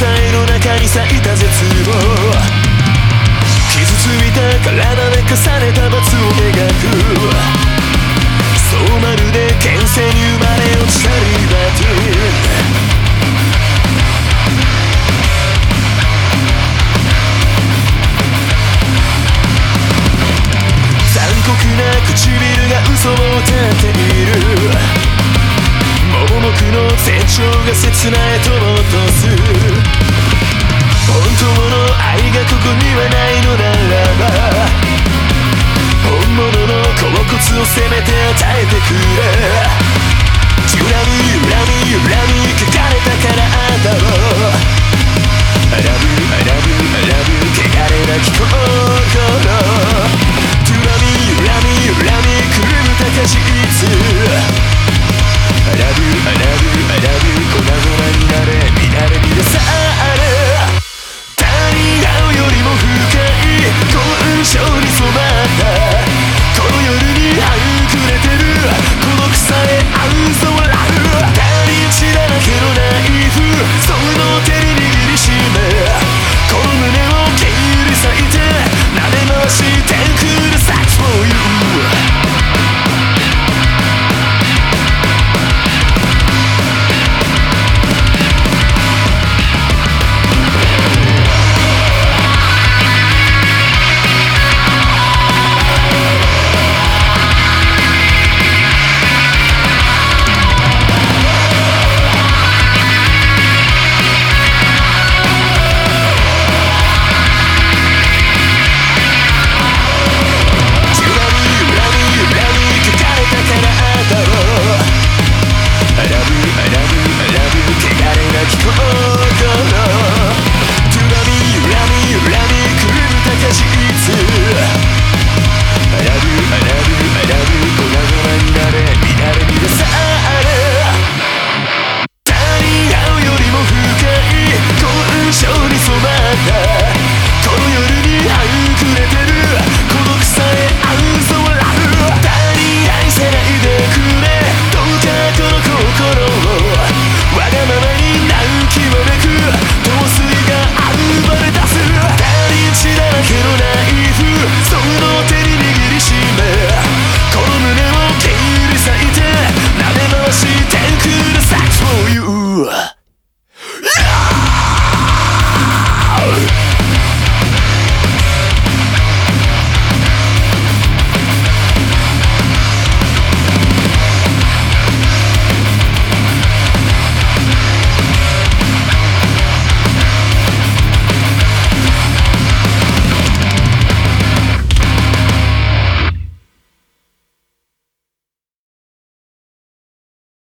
才の中に咲いた絶望傷ついた体で重ねた罰を描くそうまるで牽制に生まれ落ちたリバティ残酷な唇が嘘を立ている盲目の成長が切ないと落とす愛がここにはないのならば本物の洞骨を攻めて Ugh.